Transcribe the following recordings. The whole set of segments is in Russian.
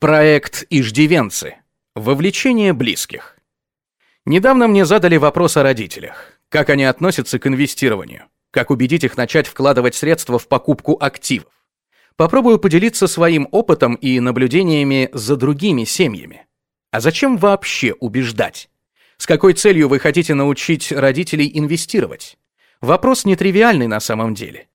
Проект «Иждивенцы». Вовлечение близких. Недавно мне задали вопрос о родителях. Как они относятся к инвестированию? Как убедить их начать вкладывать средства в покупку активов? Попробую поделиться своим опытом и наблюдениями за другими семьями. А зачем вообще убеждать? С какой целью вы хотите научить родителей инвестировать? Вопрос нетривиальный на самом деле.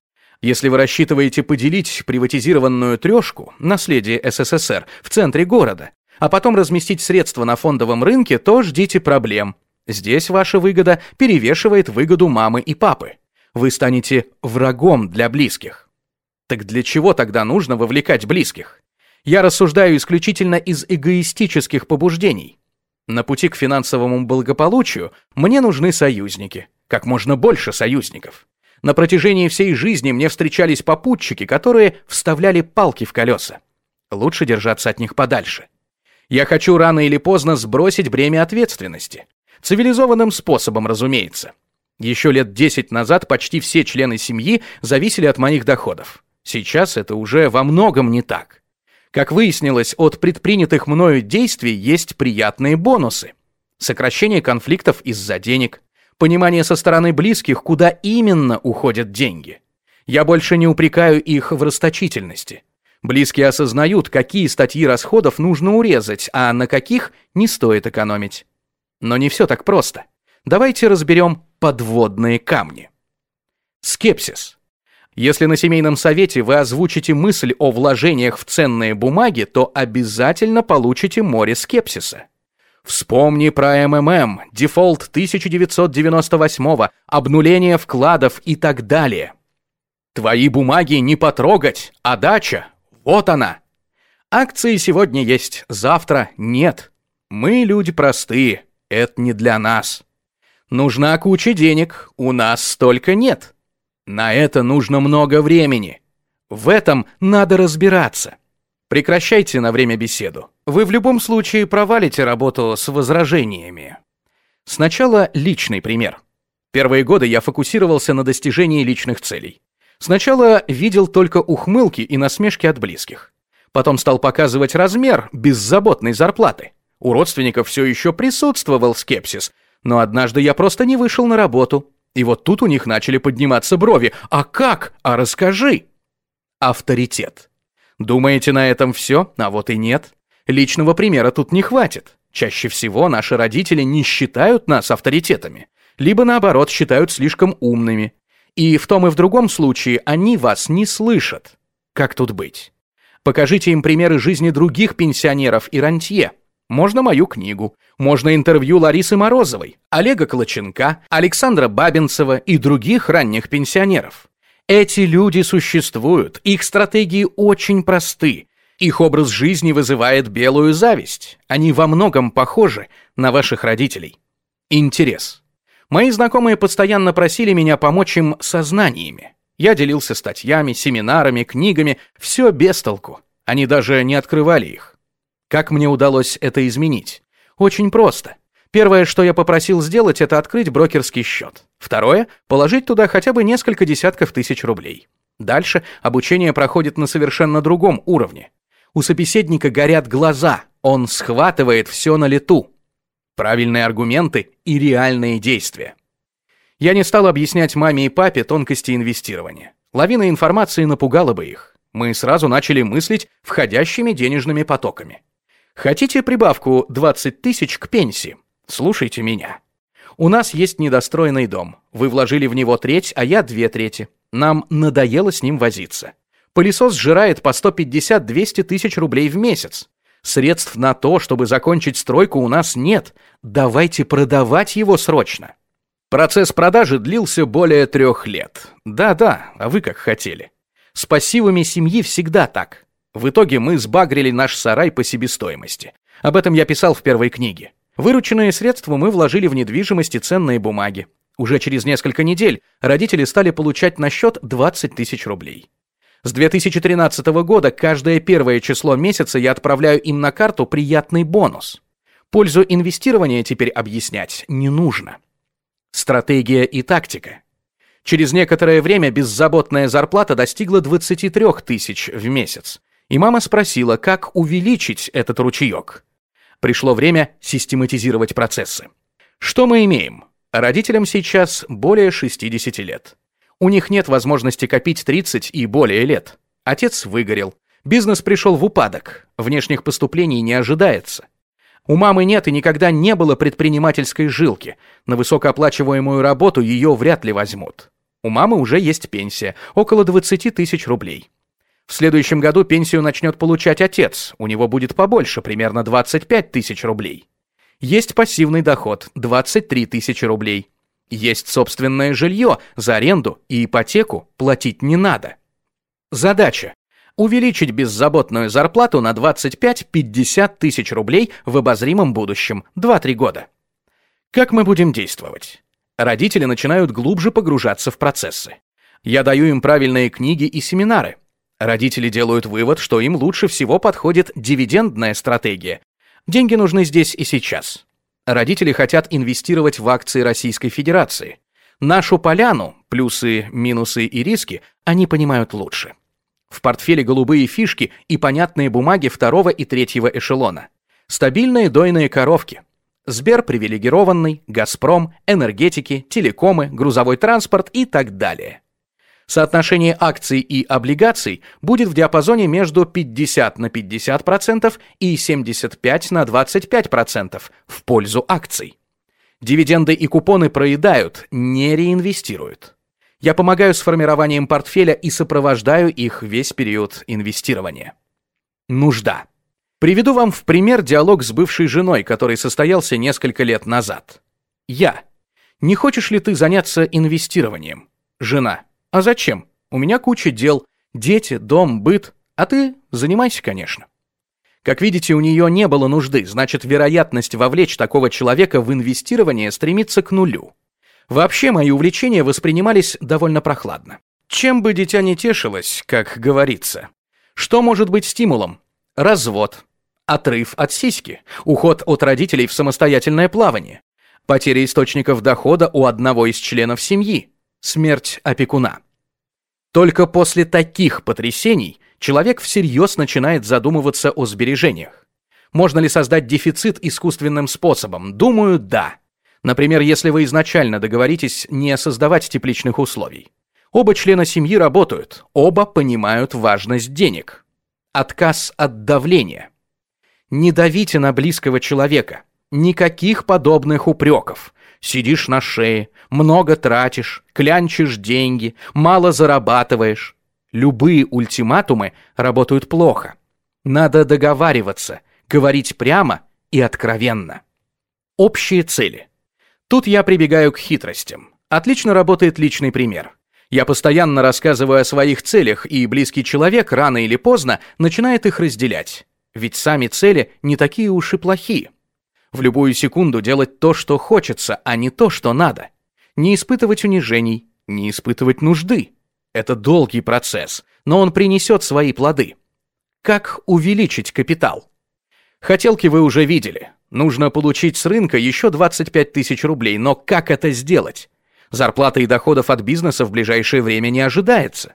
Если вы рассчитываете поделить приватизированную трешку, наследие СССР, в центре города, а потом разместить средства на фондовом рынке, то ждите проблем. Здесь ваша выгода перевешивает выгоду мамы и папы. Вы станете врагом для близких. Так для чего тогда нужно вовлекать близких? Я рассуждаю исключительно из эгоистических побуждений. На пути к финансовому благополучию мне нужны союзники. Как можно больше союзников. На протяжении всей жизни мне встречались попутчики, которые вставляли палки в колеса. Лучше держаться от них подальше. Я хочу рано или поздно сбросить бремя ответственности. Цивилизованным способом, разумеется. Еще лет 10 назад почти все члены семьи зависели от моих доходов. Сейчас это уже во многом не так. Как выяснилось, от предпринятых мною действий есть приятные бонусы. Сокращение конфликтов из-за денег, понимание со стороны близких, куда именно уходят деньги. Я больше не упрекаю их в расточительности. Близкие осознают, какие статьи расходов нужно урезать, а на каких не стоит экономить. Но не все так просто. Давайте разберем подводные камни. Скепсис. Если на семейном совете вы озвучите мысль о вложениях в ценные бумаги, то обязательно получите море скепсиса. Вспомни про МММ, дефолт 1998, обнуление вкладов и так далее. Твои бумаги не потрогать, а дача, вот она. Акции сегодня есть, завтра нет. Мы люди простые, это не для нас. Нужна куча денег, у нас столько нет. На это нужно много времени. В этом надо разбираться. Прекращайте на время беседу. Вы в любом случае провалите работу с возражениями. Сначала личный пример. Первые годы я фокусировался на достижении личных целей. Сначала видел только ухмылки и насмешки от близких. Потом стал показывать размер беззаботной зарплаты. У родственников все еще присутствовал скепсис, но однажды я просто не вышел на работу. И вот тут у них начали подниматься брови. «А как? А расскажи!» Авторитет. Думаете, на этом все? А вот и нет. Личного примера тут не хватит. Чаще всего наши родители не считают нас авторитетами. Либо наоборот считают слишком умными. И в том и в другом случае они вас не слышат. Как тут быть? Покажите им примеры жизни других пенсионеров и рантье. Можно мою книгу, можно интервью Ларисы Морозовой, Олега Колоченка, Александра Бабинцева и других ранних пенсионеров. Эти люди существуют, их стратегии очень просты. Их образ жизни вызывает белую зависть. Они во многом похожи на ваших родителей. Интерес. Мои знакомые постоянно просили меня помочь им со знаниями. Я делился статьями, семинарами, книгами, все без толку. Они даже не открывали их. Как мне удалось это изменить? Очень просто. Первое, что я попросил сделать, это открыть брокерский счет. Второе – положить туда хотя бы несколько десятков тысяч рублей. Дальше обучение проходит на совершенно другом уровне. У собеседника горят глаза, он схватывает все на лету. Правильные аргументы и реальные действия. Я не стал объяснять маме и папе тонкости инвестирования. Лавина информации напугала бы их. Мы сразу начали мыслить входящими денежными потоками. Хотите прибавку 20 тысяч к пенсии? Слушайте меня. У нас есть недостроенный дом. Вы вложили в него треть, а я две трети. Нам надоело с ним возиться. Пылесос сжирает по 150-200 тысяч рублей в месяц. Средств на то, чтобы закончить стройку, у нас нет. Давайте продавать его срочно. Процесс продажи длился более трех лет. Да-да, а вы как хотели. С пассивами семьи всегда так. В итоге мы сбагрили наш сарай по себестоимости. Об этом я писал в первой книге. Вырученные средства мы вложили в недвижимость и ценные бумаги. Уже через несколько недель родители стали получать на счет 20 тысяч рублей. С 2013 года каждое первое число месяца я отправляю им на карту приятный бонус. Пользу инвестирования теперь объяснять не нужно. Стратегия и тактика. Через некоторое время беззаботная зарплата достигла 23 тысяч в месяц. И мама спросила, как увеличить этот ручеек. Пришло время систематизировать процессы. Что мы имеем? Родителям сейчас более 60 лет. У них нет возможности копить 30 и более лет. Отец выгорел. Бизнес пришел в упадок. Внешних поступлений не ожидается. У мамы нет и никогда не было предпринимательской жилки. На высокооплачиваемую работу ее вряд ли возьмут. У мамы уже есть пенсия, около 20 тысяч рублей. В следующем году пенсию начнет получать отец, у него будет побольше, примерно 25 тысяч рублей. Есть пассивный доход, 23 тысячи рублей. Есть собственное жилье, за аренду и ипотеку платить не надо. Задача увеличить беззаботную зарплату на 25-50 тысяч рублей в обозримом будущем, 2-3 года. Как мы будем действовать? Родители начинают глубже погружаться в процессы. Я даю им правильные книги и семинары. Родители делают вывод, что им лучше всего подходит дивидендная стратегия. Деньги нужны здесь и сейчас. Родители хотят инвестировать в акции Российской Федерации. Нашу поляну, плюсы, минусы и риски, они понимают лучше. В портфеле голубые фишки и понятные бумаги второго и третьего эшелона. Стабильные дойные коровки. Сбер привилегированный, Газпром, энергетики, телекомы, грузовой транспорт и так далее. Соотношение акций и облигаций будет в диапазоне между 50 на 50% и 75 на 25% в пользу акций. Дивиденды и купоны проедают, не реинвестируют. Я помогаю с формированием портфеля и сопровождаю их весь период инвестирования. Нужда. Приведу вам в пример диалог с бывшей женой, который состоялся несколько лет назад. Я. Не хочешь ли ты заняться инвестированием? Жена. А зачем? У меня куча дел. Дети, дом, быт. А ты занимайся, конечно. Как видите, у нее не было нужды, значит, вероятность вовлечь такого человека в инвестирование стремится к нулю. Вообще мои увлечения воспринимались довольно прохладно. Чем бы дитя не тешилось, как говорится. Что может быть стимулом? Развод, отрыв от сиськи, уход от родителей в самостоятельное плавание, потеря источников дохода у одного из членов семьи, смерть опекуна. Только после таких потрясений человек всерьез начинает задумываться о сбережениях. Можно ли создать дефицит искусственным способом? Думаю, да. Например, если вы изначально договоритесь не создавать тепличных условий. Оба члена семьи работают, оба понимают важность денег. Отказ от давления. Не давите на близкого человека. Никаких подобных упреков. Сидишь на шее, много тратишь, клянчишь деньги, мало зарабатываешь. Любые ультиматумы работают плохо. Надо договариваться, говорить прямо и откровенно. Общие цели – Тут я прибегаю к хитростям. Отлично работает личный пример. Я постоянно рассказываю о своих целях, и близкий человек рано или поздно начинает их разделять. Ведь сами цели не такие уж и плохие. В любую секунду делать то, что хочется, а не то, что надо. Не испытывать унижений, не испытывать нужды. Это долгий процесс, но он принесет свои плоды. Как увеличить капитал? Хотелки вы уже видели. Нужно получить с рынка еще 25 тысяч рублей, но как это сделать? Зарплаты и доходов от бизнеса в ближайшее время не ожидается.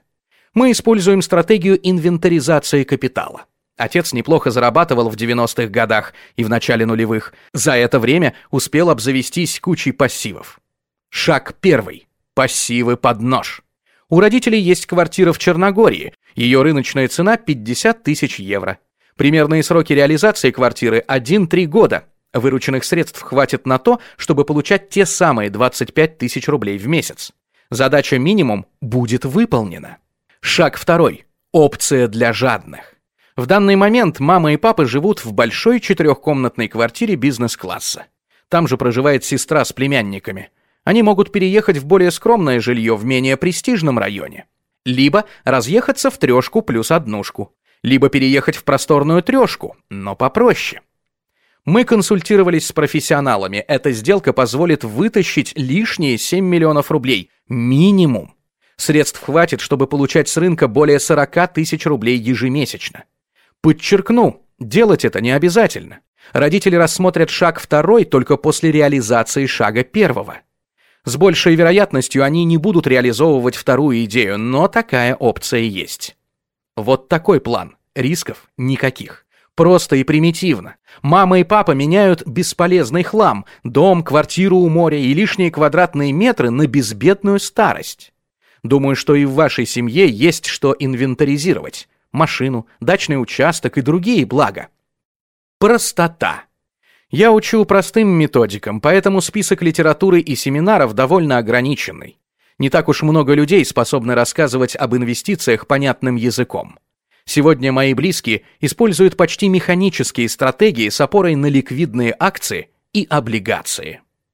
Мы используем стратегию инвентаризации капитала. Отец неплохо зарабатывал в 90-х годах и в начале нулевых. За это время успел обзавестись кучей пассивов. Шаг первый. Пассивы под нож. У родителей есть квартира в Черногории. Ее рыночная цена 50 тысяч евро. Примерные сроки реализации квартиры 1-3 года. Вырученных средств хватит на то, чтобы получать те самые 25 тысяч рублей в месяц. Задача минимум будет выполнена. Шаг второй. Опция для жадных. В данный момент мама и папа живут в большой четырехкомнатной квартире бизнес-класса. Там же проживает сестра с племянниками. Они могут переехать в более скромное жилье в менее престижном районе. Либо разъехаться в трешку плюс однушку либо переехать в просторную трешку, но попроще. Мы консультировались с профессионалами. Эта сделка позволит вытащить лишние 7 миллионов рублей. Минимум. Средств хватит, чтобы получать с рынка более 40 тысяч рублей ежемесячно. Подчеркну, делать это не обязательно. Родители рассмотрят шаг второй только после реализации шага первого. С большей вероятностью они не будут реализовывать вторую идею, но такая опция есть. Вот такой план. Рисков никаких. Просто и примитивно. Мама и папа меняют бесполезный хлам, дом, квартиру у моря и лишние квадратные метры на безбедную старость. Думаю, что и в вашей семье есть что инвентаризировать. Машину, дачный участок и другие блага. Простота. Я учу простым методикам, поэтому список литературы и семинаров довольно ограниченный. Не так уж много людей способны рассказывать об инвестициях понятным языком. Сегодня мои близкие используют почти механические стратегии с опорой на ликвидные акции и облигации.